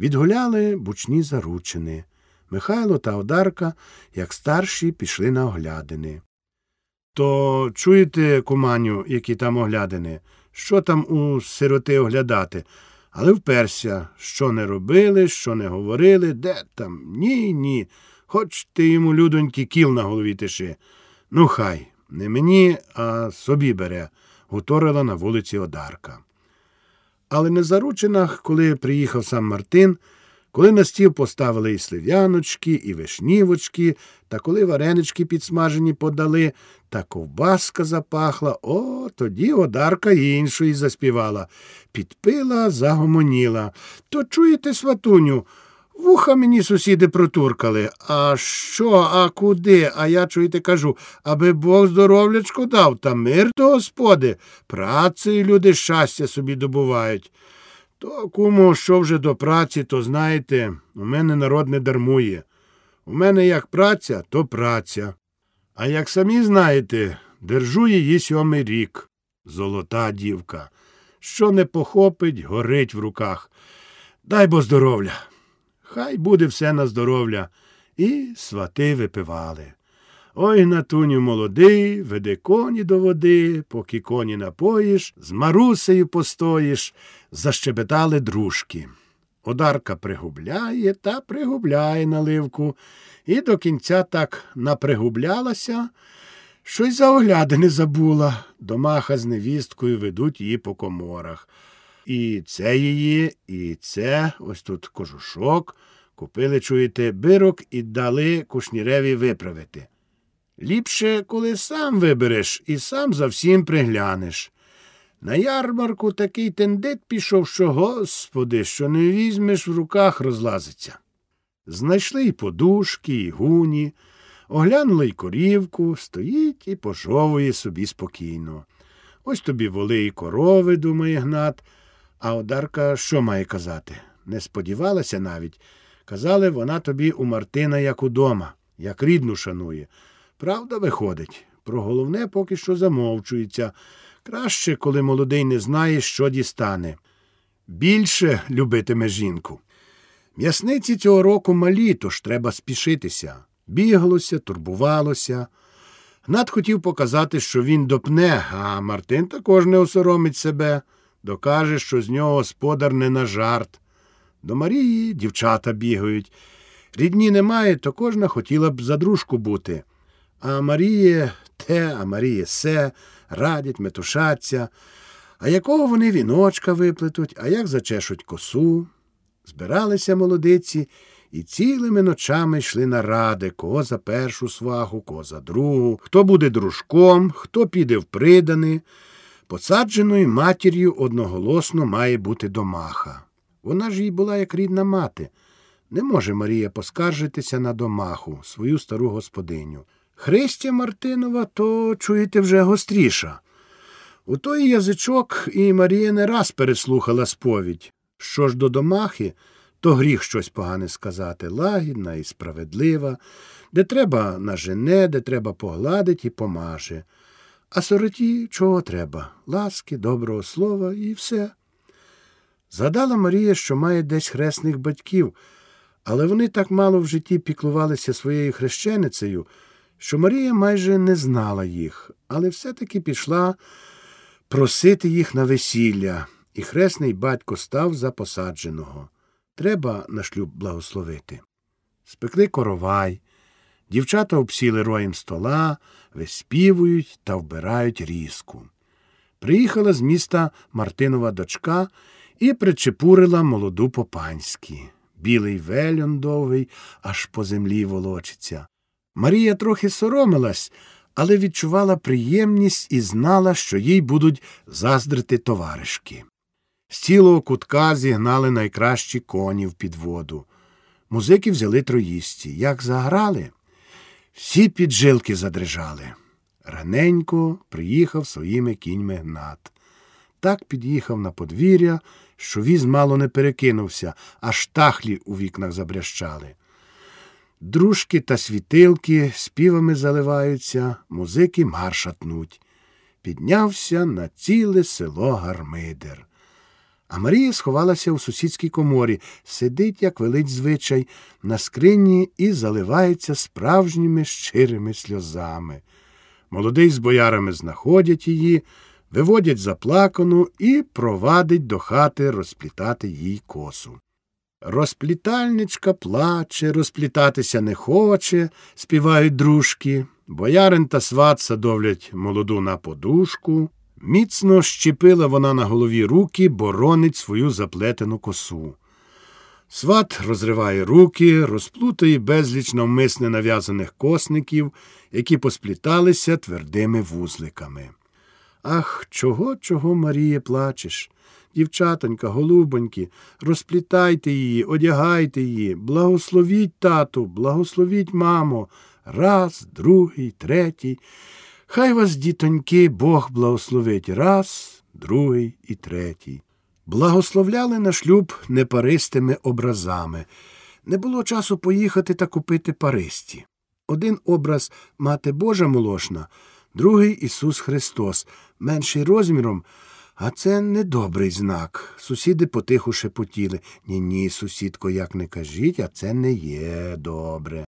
Відгуляли бучні заручини. Михайло та Одарка, як старші, пішли на оглядини. То чуєте, куманю, які там оглядини? Що там у сироти оглядати? Але вперся, що не робили, що не говорили, де там? Ні, ні. Хоч ти йому, людоньки, кіл на голові тиши. Ну, хай, не мені, а собі бере, гуторила на вулиці Одарка. Але на заручинах, коли приїхав сам Мартин, коли на стіл поставили і слив'яночки, і вишнівочки, та коли варенички підсмажені подали, та ковбаска запахла, о, тоді одарка іншої заспівала. Підпила, загомоніла. То чуєте, сватуню? Вуха мені сусіди протуркали. А що, а куди? А я, чуєте, кажу, аби Бог здоровлячку дав та мир до господи. Працею люди щастя собі добувають. То, кому, що вже до праці, то знаєте, у мене народ не дармує. У мене як праця, то праця. А як самі знаєте, держу її сьомий рік. Золота дівка. Що не похопить, горить в руках. Дай бо здоров'я. Хай буде все на здоров'я. І свати випивали. Ой, натуню молодий, веде коні до води, поки коні напоїш, з Марусею постоїш, защебетали дружки. Одарка пригубляє та пригубляє наливку, і до кінця так напригублялася, що й за огляди не забула. Домаха з невісткою ведуть її по коморах. І це її, і це, ось тут кожушок, купили, чуєте, бирок і дали кушніреві виправити. Ліпше, коли сам вибереш і сам за всім приглянеш. На ярмарку такий тендит пішов, що, господи, що не візьмеш в руках розлазиться. Знайшли й подушки, і гуні, оглянули й корівку, стоїть і пожовує собі спокійно. Ось тобі воли і корови, думає Гнат. А Одарка що має казати? Не сподівалася навіть. Казали, вона тобі у Мартина, як удома, як рідну шанує. Правда, виходить. Про головне поки що замовчується. Краще, коли молодий не знає, що дістане. Більше любитиме жінку. М'ясниці цього року малі, тож треба спішитися. Бігалося, турбувалося. Гнат хотів показати, що він допне, а Мартин також не осоромить себе, докаже, що з нього господар не на жарт. До Марії дівчата бігають. Рідні немає, то кожна хотіла б за дружку бути. А Маріє те, а Маріє се, радять, метушаться. А якого вони віночка виплетуть, а як зачешуть косу. Збиралися молодиці і цілими ночами йшли на ради, кого за першу сваху, кого за другу, хто буде дружком, хто піде в придани. Посадженою матір'ю одноголосно має бути домаха. Вона ж їй була як рідна мати. Не може Марія поскаржитися на домаху, свою стару господиню. Христя Мартинова, то, чуєте, вже гостріша. У той язичок і Марія не раз переслухала сповідь. Що ж до домахи, то гріх щось погане сказати, лагідна і справедлива, де треба нажене, де треба погладить і помаже. А сороті чого треба? Ласки, доброго слова і все. Згадала Марія, що має десь хресних батьків, але вони так мало в житті піклувалися своєю хрещеницею, що Марія майже не знала їх, але все-таки пішла просити їх на весілля, і хресний батько став за посадженого. Треба на шлюб благословити. Спекли коровай, дівчата обсіли роєм стола, виспівують та вбирають різку. Приїхала з міста Мартинова дочка і причепурила молоду попанськи. Білий вельон довгий, аж по землі волочиться. Марія трохи соромилась, але відчувала приємність і знала, що їй будуть заздрити товаришки. З цілого кутка зігнали найкращі коні в підводу. Музики взяли троїсті. Як заграли, всі піджилки задрижали. Раненько приїхав своїми кіньми гнат. Так під'їхав на подвір'я, що віз мало не перекинувся, аж тахлі у вікнах забрящали. Дружки та світилки співами заливаються, музики маршатнуть. Піднявся на ціле село Гармидер. А Марія сховалася у сусідській коморі, сидить, як велить звичай, на скрині і заливається справжніми щирими сльозами. Молодий з боярами знаходять її, виводять заплакану і провадить до хати розплітати їй косу. Розплітальничка плаче, розплітатися не хоче, співають дружки. Боярин та сват садовлять молоду на подушку. Міцно щепила вона на голові руки, боронить свою заплетену косу. Сват розриває руки, розплутає безліч навмисне нав'язаних косників, які поспліталися твердими вузликами. Ах, чого, чого, Маріє, плачеш? Дівчатонька, голубоньки, розплітайте її, одягайте її, благословіть тату, благословіть мамо. Раз, другий, третій. Хай вас, дітоньки, Бог благословить раз, другий і третій. Благословляли на шлюб непаристими образами. Не було часу поїхати та купити паристі. Один образ Мати Божа молошна, другий Ісус Христос, менший розміром, а це недобрий знак. Сусіди потиху шепотіли. Ні, ні, сусідко, як не кажіть, а це не є добре.